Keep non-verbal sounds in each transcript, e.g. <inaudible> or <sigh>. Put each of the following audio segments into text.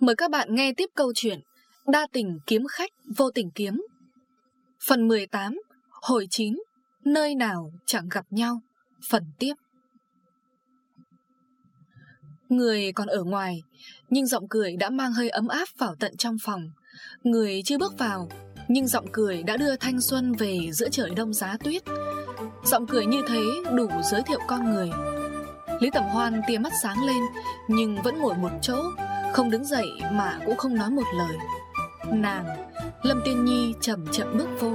Mời các bạn nghe tiếp câu chuyện Đa tình kiếm khách, vô tình kiếm. Phần 18 Hồi 9 Nơi nào chẳng gặp nhau? Phần tiếp. Người còn ở ngoài, Nhưng giọng cười đã mang hơi ấm áp vào tận trong phòng. Người chưa bước vào, Nhưng giọng cười đã đưa thanh xuân về giữa trời đông giá tuyết. Giọng cười như thế đủ giới thiệu con người. Lý tẩm Hoan tia mắt sáng lên, Nhưng vẫn ngồi một chỗ không đứng dậy mà cũng không nói một lời. Nàng Lâm Tiên Nhi chậm chậm bước vô.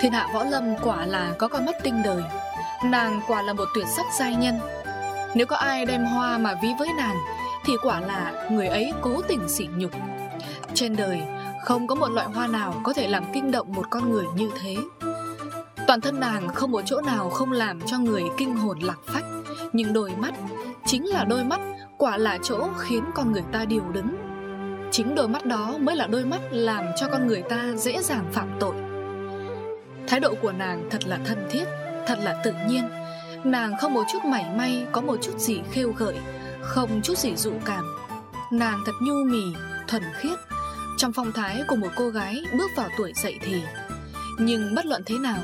Thiên hạ võ lâm quả là có con mắt tinh đời. Nàng quả là một tuyệt sắc giai nhân. Nếu có ai đem hoa mà ví với nàng Thì quả là người ấy cố tình sỉ nhục. Trên đời không có một loại hoa nào có thể làm kinh động một con người như thế. Toàn thân nàng không một chỗ nào không làm cho người kinh hồn lạc phách Nhưng đôi mắt, chính là đôi mắt quả là chỗ khiến con người ta điều đứng. Chính đôi mắt đó mới là đôi mắt làm cho con người ta dễ dàng phạm tội. Thái độ của nàng thật là thân thiết, thật là tự nhiên. Nàng không một chút mảy may có một chút gì khêu gợi Không chút gì dụ cảm. Nàng thật nhu mì, thuần khiết. Trong phong thái của một cô gái bước vào tuổi dậy thì. Nhưng bất luận thế nào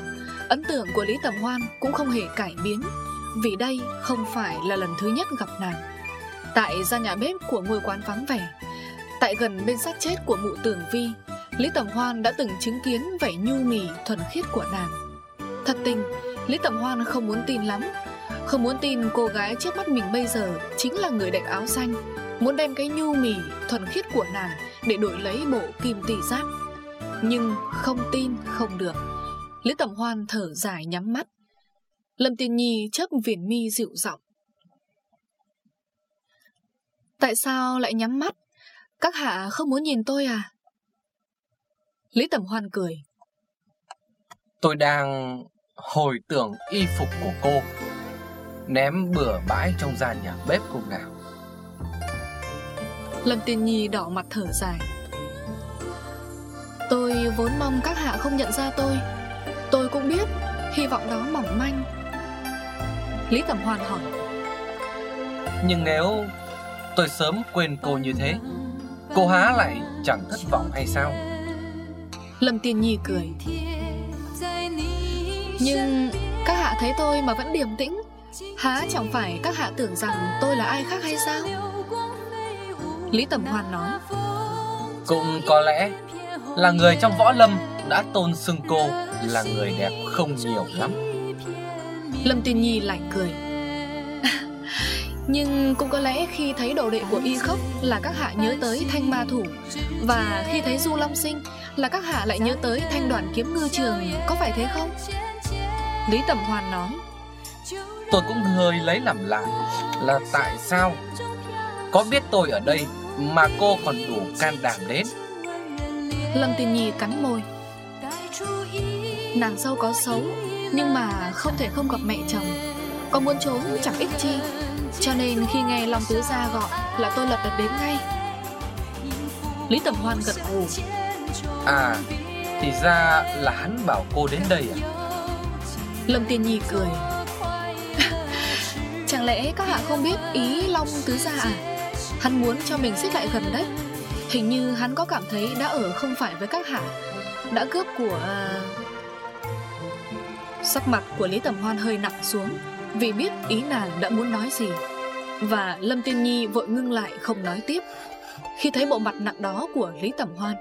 Ấn tượng của Lý Tầm Hoan cũng không hề cải biến. Vì đây không phải là lần thứ nhất gặp nàng. Tại gian nhà bếp của ngôi quán vắng vẻ. Tại gần bên xác chết của mụ tường vi Lý Tầm Hoan đã từng chứng kiến vẻ nhu mì thuần khiết của nàng. Thật tình, Lý Tầm Hoan không muốn tin lắm. Không muốn tin cô gái trước mắt mình bây giờ Chính là người đẹp áo xanh Muốn đem cái nhu mì thuần khiết của nàng Để đổi lấy bộ kim tỷ giáp. Nhưng không tin không được. Lý Tầm Hoan thở dài nhắm mắt. Lâm Tiên Nhi chớp viền mi dịu giọng. Tại sao lại nhắm mắt? Các hạ không muốn nhìn tôi à? Lý Tầm Hoan cười. Tôi đang hồi tưởng y phục của cô Ném bừa bãi trong gian nhà bếp hôm nào. Lâm Tiên Nhi đỏ mặt thở dài. Tôi vốn mong các hạ không nhận ra tôi. Tôi cũng biết Hy vọng đó mỏng manh. Lý Tầm Hoan hỏi. Nhưng nếu tôi sớm quên cô như thế. Cô há lại chẳng thất vọng hay sao? Lâm Tiên Nhi cười. Nhưng các hạ thấy tôi mà vẫn điềm tĩnh Há chẳng phải các hạ tưởng rằng tôi là ai khác hay sao? Lý Tầm Hoan nói. Cũng có lẽ là người trong võ lâm đã tôn xưng cô là người đẹp không nhiều lắm. Lâm Tiên Nhi lại cười Nhưng cũng có lẽ khi thấy đồ đệ của y khóc là các hạ nhớ tới thanh ma thủ. Và khi thấy Du Long Sinh là các hạ lại nhớ tới thanh đoàn kiếm ngư trường Có phải thế không? Lý Tầm Hoàn nói. Tôi cũng hơi lấy làm lạ là tại sao Có biết tôi ở đây mà cô còn đủ can đảm đến? Lâm Tiên Nhi cắn môi. Nàng dâu có xấu Nhưng mà không thể không gặp mẹ chồng. Có muốn trốn chẳng ích chi Cho nên khi nghe Long Tứ Gia gọi Là tôi lật đật đến ngay. Lý Tầm Hoan gật gù. À Thì ra là hắn bảo cô đến đây à? Lâm Tiên Nhi cười. <laughs> Chẳng lẽ các hạ không biết ý Long Tứ Gia à? Hắn muốn cho mình xích lại gần đấy. Hình như hắn có cảm thấy đã ở không phải với các hạ. Đã cướp của... Sắc mặt của Lý Tầm Hoan hơi nặng xuống vì biết ý nàng đã muốn nói gì. Và Lâm Tiên Nhi vội ngưng lại không nói tiếp. Khi thấy bộ mặt nặng đó của Lý tẩm Hoan,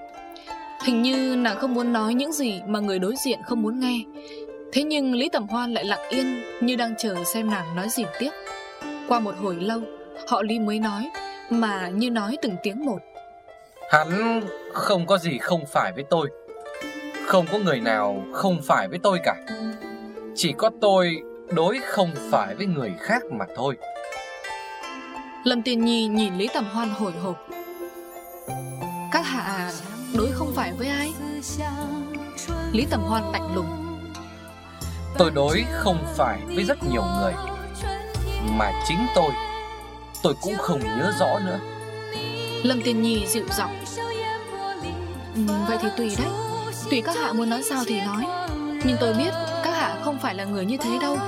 Hình như nàng không muốn nói những gì mà người đối diện không muốn nghe. Thế nhưng Lý tẩm Hoan lại lặng yên Như đang chờ xem nàng nói gì tiếp. Qua một hồi lâu, Họ Lý mới nói, Mà như nói từng tiếng một. Hắn không có gì không phải với tôi. Không có người nào không phải với tôi cả. Chỉ có tôi đối không phải với người khác mà thôi. Lâm Tiên Nhi nhìn Lý Tầm Hoan hồi hộp. Các hạ đối không phải với ai? Lý Tầm Hoan lạnh lùng. Tôi đối không phải với rất nhiều người Mà chính tôi Tôi cũng không nhớ rõ nữa. Lâm Tiên Nhi dịu giọng. Ừ, Vậy thì tùy đấy. Tùy các hạ muốn nói sao thì nói. Nhưng tôi biết các hạ không phải là người như thế đâu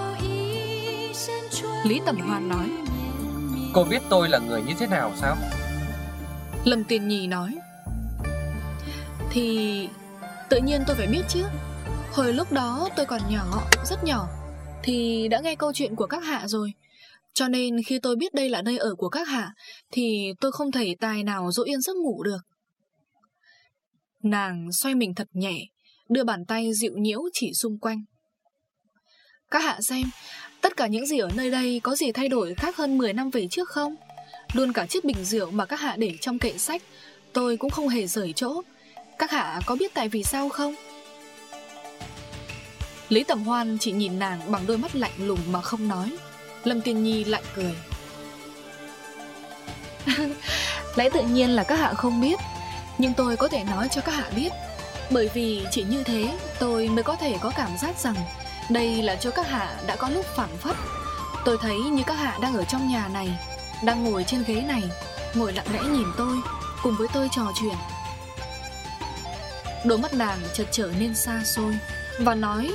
Lý Tầm Hoan nói. Cô biết tôi là người như thế nào sao? Lâm Tiền Nhì nói. Thì tự nhiên tôi phải biết chứ. Hồi lúc đó tôi còn nhỏ, rất nhỏ Thì đã nghe câu chuyện của các hạ rồi. Cho nên khi tôi biết đây là nơi ở của các hạ Thì tôi không thể tài nào dỗ yên giấc ngủ được. Nàng xoay mình thật nhẹ Đưa bàn tay dịu nhiễu chỉ xung quanh các hạ xem, Tất cả những gì ở nơi đây có gì thay đổi khác hơn 10 năm về trước không? Luôn cả chiếc bình rượu mà các hạ để trong kệ sách, Tôi cũng không hề rời chỗ Các hạ có biết tại vì sao không? Lý Tầm Hoan chỉ nhìn nàng bằng đôi mắt lạnh lùng mà không nói Lâm Tiên Nhi lại cười. <laughs> Lẽ tự nhiên là các hạ không biết, Nhưng tôi có thể nói cho các hạ biết Bởi vì chỉ như thế, tôi mới có thể có cảm giác rằng đây là cho các hạ đã có lúc phản phất. Tôi thấy như các hạ đang ở trong nhà này, Đang ngồi trên ghế này, Ngồi lặng lẽ nhìn tôi, Cùng với tôi trò chuyện. Đôi mắt nàng chợt trở nên xa xôi Và nói,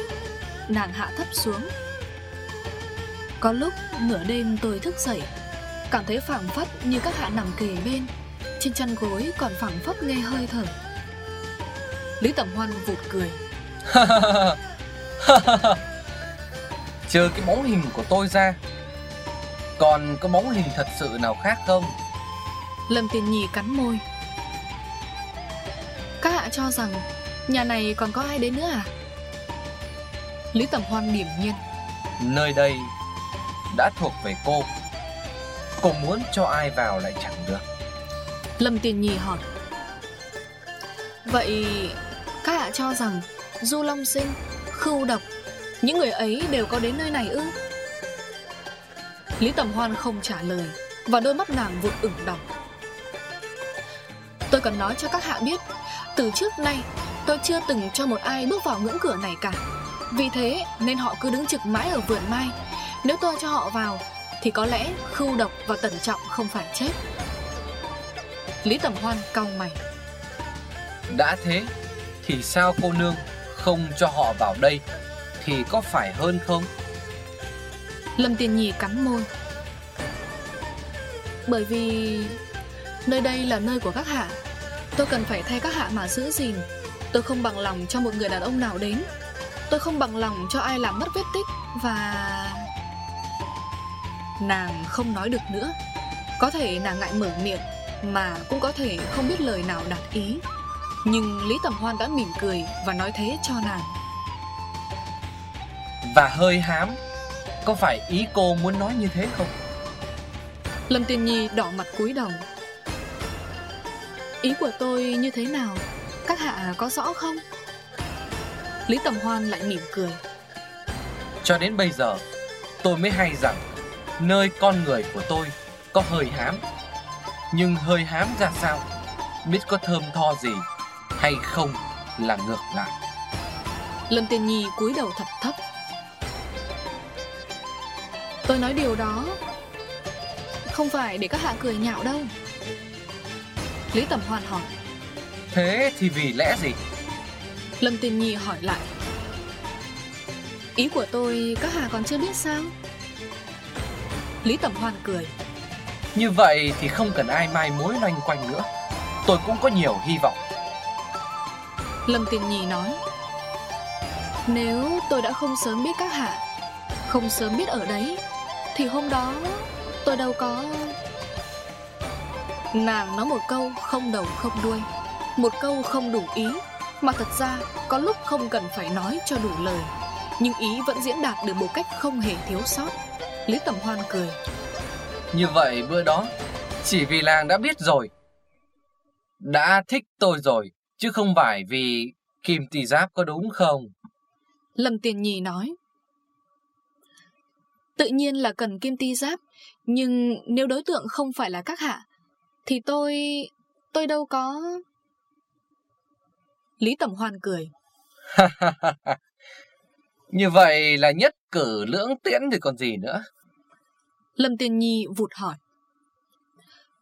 Nàng hạ thấp xuống. Có lúc nửa đêm tôi thức dậy, Cảm thấy phảng phất như các hạ nằm kề bên, Trên chân gối còn phảng phất nghe hơi thở. Lý Tẩm Hoan vụt cười. <laughs> <laughs> Trừ cái bóng hình của tôi ra Còn có bóng hình thật sự nào khác không? Lâm Tiền Nhì cắn môi. Các hạ cho rằng Nhà này còn có ai đến nữa à? Lý Tầm Hoan điểm nhiên. Nơi đây đã thuộc về cô. Cô muốn cho ai vào lại chẳng được. Lâm Tiền Nhì hỏi. Vậy các hạ cho rằng Du Long Sinh, Khưu Độc. Những người ấy đều có đến nơi này ư? Lý Tầm Hoan không trả lời Và đôi mắt nàng vụt ửng đỏ. Tôi cần nói cho các hạ biết, Từ trước nay tôi chưa từng cho một ai bước vào ngưỡng cửa này cả. Vì thế nên họ cứ đứng trực mãi ở vườn mai. Nếu tôi cho họ vào, Thì có lẽ khưu độc và tẩn trọng không phải chết. Lý Tầm Hoan cau mày. Đã thế, Thì sao cô nương? Không cho họ vào đây Thì có phải hơn không? Lâm Tiền Nhi cắn môi. Bởi vì Nơi đây là nơi của các hạ, Tôi cần phải thay các hạ mà giữ gìn. Tôi không bằng lòng cho một người đàn ông nào đến. Tôi không bằng lòng cho ai làm mất vết tích Và... Nàng không nói được nữa. Có thể nàng ngại mở miệng Mà cũng có thể không biết lời nào đặt ý. Nhưng Lý Tầm Hoan đã mỉm cười Và nói thế cho nàng. Và hơi hám Có phải ý cô muốn nói như thế không? Lâm Tiên Nhi đỏ mặt cúi đầu. Ý của tôi như thế nào? Các hạ có rõ không? Lý Tầm Hoan lại mỉm cười. Cho đến bây giờ Tôi mới hay rằng Nơi con người của tôi Có hơi hám. Nhưng hơi hám ra sao? Biết có thơm tho gì Hay không là ngược lại. Lâm Tiên Nhi cúi đầu thật thấp. Tôi nói điều đó Không phải để các hạ cười nhạo đâu. Lý Tầm Hoan hỏi. Thế thì vì lẽ gì? Lâm Tiên Nhi hỏi lại. Ý của tôi các hạ còn chưa biết sao? Lý Tầm Hoan cười. Như vậy thì không cần ai mai mối loanh quanh nữa. Tôi cũng có nhiều hy vọng Lâm Tiên Nhi nói. Nếu tôi đã không sớm biết các hạ, Không sớm biết ở đấy, Thì hôm đó tôi đâu có Nàng nói một câu không đầu không đuôi, Một câu không đủ ý, Mà thật ra có lúc không cần phải nói cho đủ lời, Nhưng ý vẫn diễn đạt được một cách không hề thiếu sót. Lý Tầm Hoan cười. Như vậy bữa đó, Chỉ vì làng đã biết rồi, Đã thích tôi rồi. Chứ không phải vì Kim tỳ giáp có đúng không Lâm Tiền Nhì nói Tự nhiên là cần kim ti giáp Nhưng nếu đối tượng không phải là các hạ thì tôi... tôi đâu có... Lý Tầm Hoan cười. <laughs> Như vậy là nhất cử lưỡng tiễn thì còn gì nữa. Lâm Tiên Nhi vụt hỏi.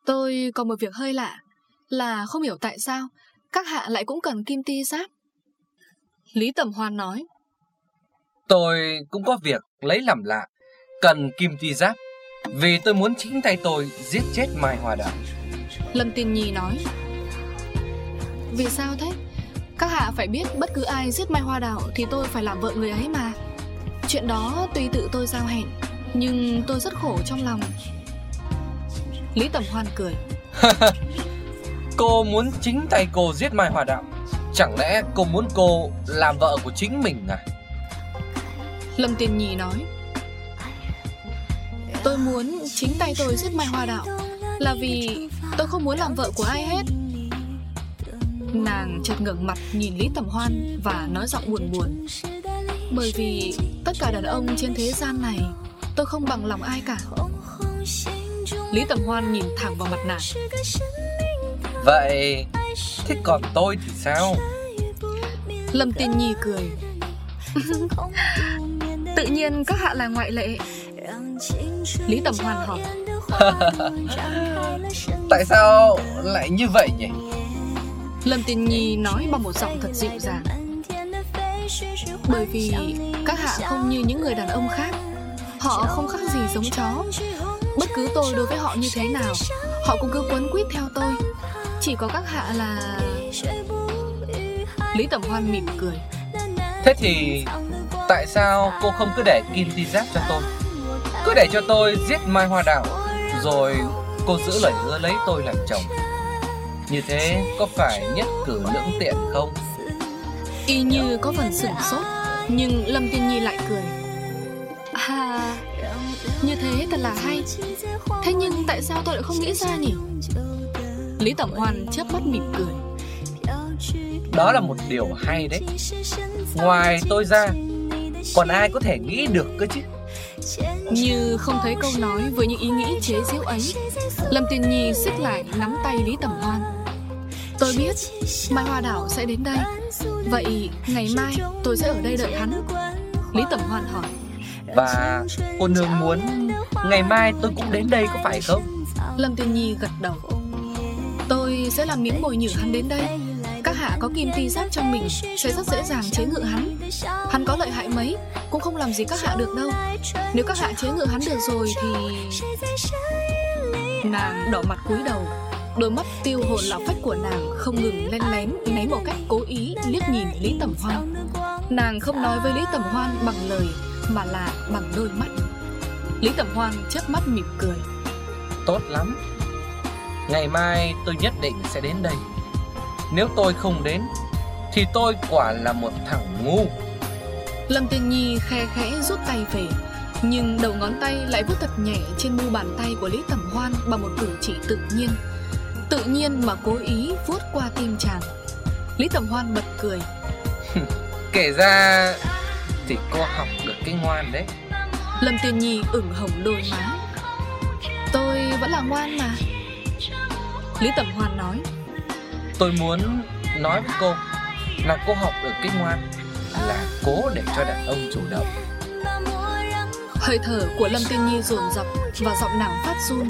Tôi có một việc hơi lạ, là không hiểu tại sao các hạ lại cũng cần kim ti giáp. Lý Tầm Hoan nói. Tôi cũng có việc lấy làm lạ, cần kim ti giáp, vì tôi muốn chính tay tôi giết chết Mai Hoa Đạo. Lâm Tiên Nhi nói Vì sao thế Các hạ phải biết bất cứ ai giết Mai Hoa Đạo Thì tôi phải làm vợ người ấy mà Chuyện đó tuy tự tôi giao hẹn Nhưng tôi rất khổ trong lòng Lý Tầm Hoan cười. <laughs> Cô muốn chính tay cô giết Mai hòa Đạo? Chẳng lẽ cô muốn cô làm vợ của chính mình à? Lâm Tiên Nhi nói, Tôi muốn chính tay tôi giết Mai Hòa Đạo Là vì tôi không muốn làm vợ của ai hết. Nàng chợt ngẩng mặt nhìn Lý Tầm Hoan Và nói giọng buồn buồn, Bởi vì tất cả đàn ông trên thế gian này, Tôi không bằng lòng ai cả. Lý Tầm Hoan nhìn thẳng vào mặt nàng. Vậy Thế còn tôi thì sao? Lâm Tiên Nhi cười. <laughs> Tự nhiên các hạ là ngoại lệ. Lý Tầm Hoan hỏi. <laughs> Tại sao lại như vậy nhỉ? Lâm Tiên Nhi nói bằng một giọng thật dịu dàng. Bởi vì các hạ không như những người đàn ông khác. Họ không khác gì giống chó. Bất cứ tôi đối với họ như thế nào Họ cũng cứ quấn quýt theo tôi Chỉ có các hạ là Lý Tẩm Hoan mỉm cười. Thế thì Tại sao cô không cứ để Kim Ti Giáp cho tôi? Cứ để cho tôi giết Mai Hoa Đạo Rồi cô giữ lời hứa lấy tôi làm chồng. Như thế có phải nhất cử lưỡng tiện không? Y như có phần sửng sốt Nhưng Lâm Tiên Nhi lại cười. À Như thế thật là hay. Thế nhưng tại sao tôi lại không nghĩ ra nhỉ Lý Tẩm Hoan chớp mắt mỉm cười. Đó là một điều hay đấy. Ngoài tôi ra Còn ai có thể nghĩ được cơ chứ? Như không thấy câu nói với những ý nghĩ chế giễu ấy Lâm Tiên Nhi xích lại nắm tay Lý Tẩm Hoan. Tôi biết Mai Hoa Đảo sẽ đến đây. Vậy ngày mai tôi sẽ ở đây đợi hắn. Lý Tẩm Hoan hỏi. Và cô nương muốn Ngày mai tôi cũng đến đây có phải không? Lâm Tiên Nhi gật đầu Tôi sẽ làm miếng mồi nhử hắn đến đây. Các hạ có kim ti giáp trong mình, Sẽ rất dễ dàng chế ngự hắn. Hắn có lợi hại mấy, Cũng không làm gì các hạ được đâu. Nếu các hạ chế ngự hắn được rồi thì Nàng đỏ mặt cúi đầu, Đôi mắt tiêu hồn lão phách của nàng Không ngừng len lén, né một cách cố ý liếc nhìn Lý Tẩm Hoan. Nàng không nói với Lý Tẩm Hoan bằng lời, Mà là bằng đôi mắt. Lý Tẩm Hoan chớp mắt mỉm cười. Tốt lắm. Ngày mai tôi nhất định sẽ đến đây. Nếu tôi không đến Thì tôi quả là một thằng ngu. Lâm Tiên Nhi khe khẽ rút tay về Nhưng đầu ngón tay lại vuốt thật nhẹ trên mu bàn tay của Lý Tẩm Hoan Bằng một cử chỉ tự nhiên. Tự nhiên mà cố ý vuốt qua tim chàng. Lý Tẩm Hoan bật cười. <laughs> Kể ra Thì cô học được cái ngoan đấy. Lâm Tiên Nhi ửng hồng đôi má. Tôi vẫn là ngoan mà Lý Tẩm Hoan nói. Tôi muốn nói với cô Là cô học được cái ngoan Là cố để cho đàn ông chủ động. Hơi thở của Lâm Tiên Nhi dồn dập Và giọng nàng phát run.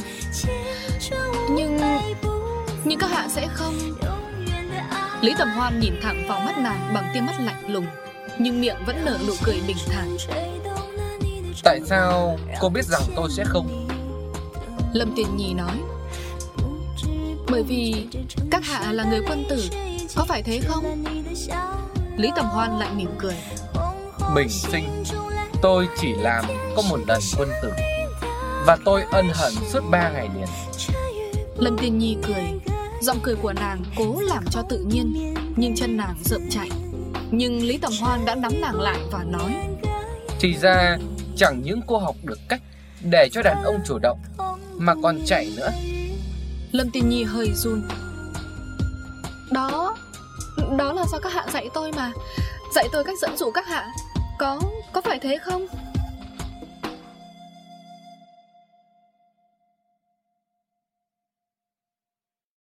Nhưng Nhưng các hạ sẽ không. Lý Tầm Hoan nhìn thẳng vào mắt nàng Bằng tia mắt lạnh lùng Nhưng miệng vẫn nở nụ cười bình thản. Tại sao cô biết rằng tôi sẽ không? Lâm Tiền Nhi nói Bởi vì các hạ là người quân tử Có phải thế không? Lý Tầm Hoan lại mỉm cười. Bình sinh Tôi chỉ làm có một lần quân tử Và tôi ân hận suốt 3 ngày liền. Lâm Tiên Nhi cười. Giọng cười của nàng cố làm cho tự nhiên Nhưng chân nàng rợm chạy Nhưng Lý Tầm Hoan đã nắm nàng lại và nói Thì ra chẳng những cô học được cách Để cho đàn ông chủ động Mà còn chạy nữa Lâm Tiên Nhi hơi run. Đó Đó là do các hạ dạy tôi mà. Dạy tôi cách dẫn dụ các hạ. Có, có phải thế không?